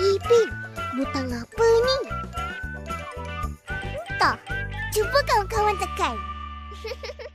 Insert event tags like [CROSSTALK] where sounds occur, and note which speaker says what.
Speaker 1: Ipin, butang apa ni? Tak, cuba kawan-kawan tekan. [LAUGHS]